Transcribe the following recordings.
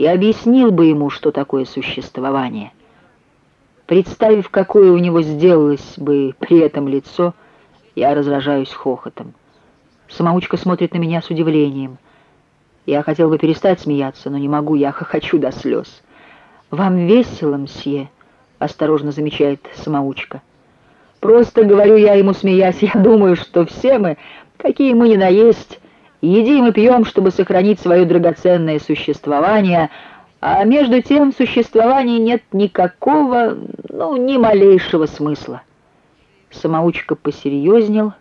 и объяснил бы ему, что такое существование. Представив, какое у него сделалось бы при этом лицо, я разражаюсь хохотом. Самоучка смотрит на меня с удивлением. Я хотел бы перестать смеяться, но не могу, я хохочу до слез. «Вам весело, мсье?» — осторожно замечает самоучка. «Просто, говорю я ему, смеясь, я думаю, что все мы, какие мы ни на есть, едим и пьем, чтобы сохранить свое драгоценное существование, а между тем в существовании нет никакого, ну, ни малейшего смысла». Самоучка посерьезнел,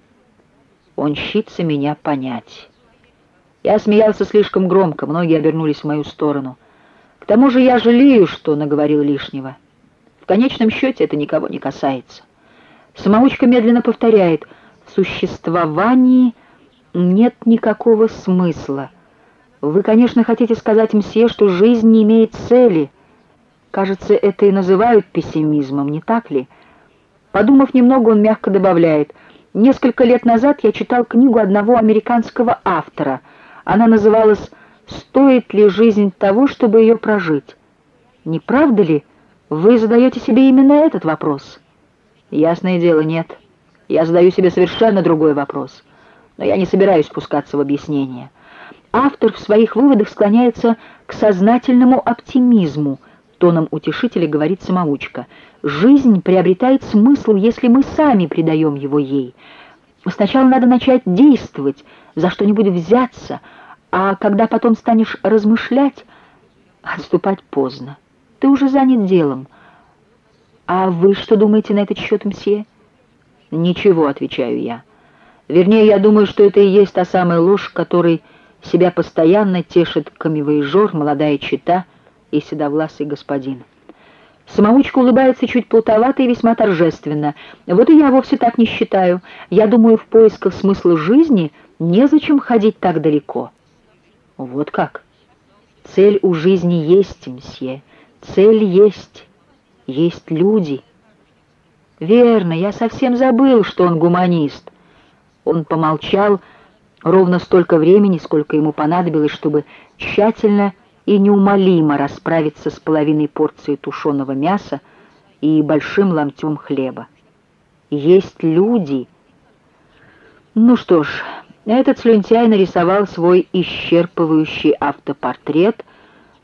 он щится меня понять. Я смеялся слишком громко, многие обернулись в мою сторону — к тому же я жалею, что наговорил лишнего. В конечном счете это никого не касается. Самоучка медленно повторяет, в существовании нет никакого смысла. Вы, конечно, хотите сказать мсье, что жизнь не имеет цели. Кажется, это и называют пессимизмом, не так ли? Подумав немного, он мягко добавляет, несколько лет назад я читал книгу одного американского автора. Она называлась стоит ли жизнь того, чтобы ее прожить. Не правда ли вы задаете себе именно этот вопрос? Ясное дело, нет. Я задаю себе совершенно другой вопрос. Но я не собираюсь спускаться в объяснение. Автор в своих выводах склоняется к сознательному оптимизму, тоном утешителя говорит самоучка. Жизнь приобретает смысл, если мы сами придаем его ей. Сначала надо начать действовать, за что-нибудь взяться — а когда потом станешь размышлять, отступать поздно. Ты уже занят делом. А вы что думаете на этот счет, мсье? Ничего, отвечаю я. Вернее, я думаю, что это и есть та самая ложь, которой себя постоянно тешит камевоежор, молодая чита и седовласый господин. Самоучка улыбается чуть плутовато и весьма торжественно. Вот и я вовсе так не считаю. Я думаю, в поисках смысла жизни незачем ходить так далеко. Вот как? Цель у жизни есть, мсье. Цель есть. Есть люди. Верно, я совсем забыл, что он гуманист. Он помолчал ровно столько времени, сколько ему понадобилось, чтобы тщательно и неумолимо расправиться с половиной порции тушеного мяса и большим ломтем хлеба. Есть люди. Ну что ж... Этот слюнтяй нарисовал свой исчерпывающий автопортрет,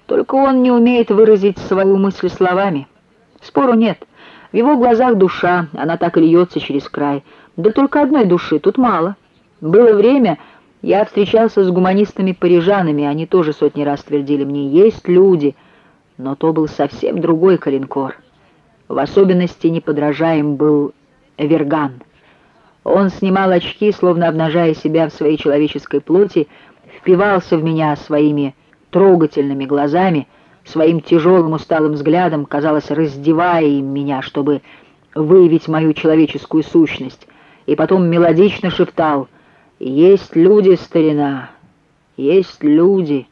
только он не умеет выразить свою мысль словами. Спору нет. В его глазах душа, она так и льется через край. Да только одной души тут мало. Было время, я встречался с гуманистами-парижанами, они тоже сотни раз твердили мне, есть люди, но то был совсем другой калинкор. В особенности неподражаем был Верган — он снимал очки, словно обнажая себя в своей человеческой плоти, впивался в меня своими трогательными глазами, своим тяжелым усталым взглядом, казалось, раздевая им меня, чтобы выявить мою человеческую сущность, и потом мелодично шептал «Есть люди, старина, есть люди»,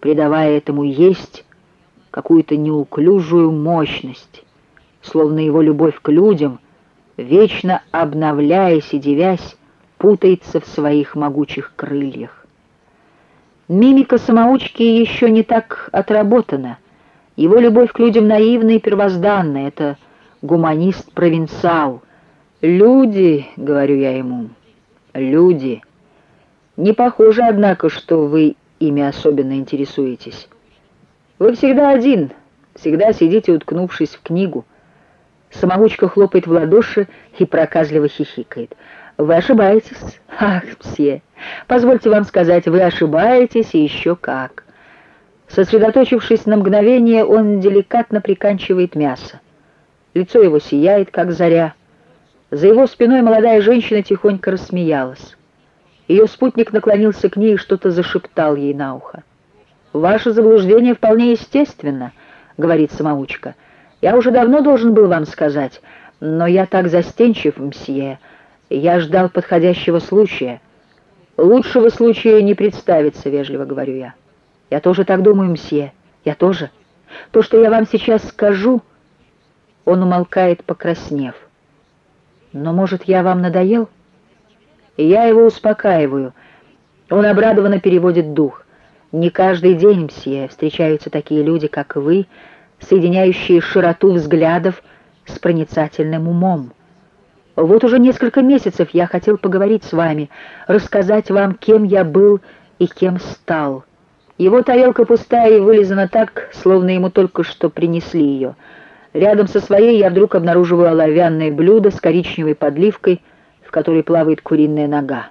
придавая этому «есть» какую-то неуклюжую мощность, словно его любовь к людям — вечно обновляясь и девясь, путается в своих могучих крыльях. Мимика самоучки еще не так отработана. Его любовь к людям наивна и первозданная. Это гуманист-провинциал. «Люди», — говорю я ему, — «люди». Не похоже, однако, что вы ими особенно интересуетесь. Вы всегда один, всегда сидите, уткнувшись в книгу. Самоучка хлопает в ладоши и проказливо хихикает. «Вы ошибаетесь. Ах, все. Позвольте вам сказать, вы ошибаетесь и еще как». Сосредоточившись на мгновение, он деликатно приканчивает мясо. Лицо его сияет, как заря. За его спиной молодая женщина тихонько рассмеялась. Ее спутник наклонился к ней и что-то зашептал ей на ухо. «Ваше заблуждение вполне естественно», — говорит самоучка. Я уже давно должен был вам сказать, но я так застенчив, мсье. Я ждал подходящего случая. Лучшего случая не представится, вежливо говорю я. Я тоже так думаю, мсье. Я тоже. То, что я вам сейчас скажу, он умолкает, покраснев. Но, может, я вам надоел? И я его успокаиваю. Он обрадованно переводит дух. Не каждый день, мсье, встречаются такие люди, как вы, соединяющие широту взглядов с проницательным умом. Вот уже несколько месяцев я хотел поговорить с вами, рассказать вам, кем я был и кем стал. Его тарелка пустая и вылизана так, словно ему только что принесли ее. Рядом со своей я вдруг обнаруживаю оловянное блюдо с коричневой подливкой, в которой плавает куриная нога.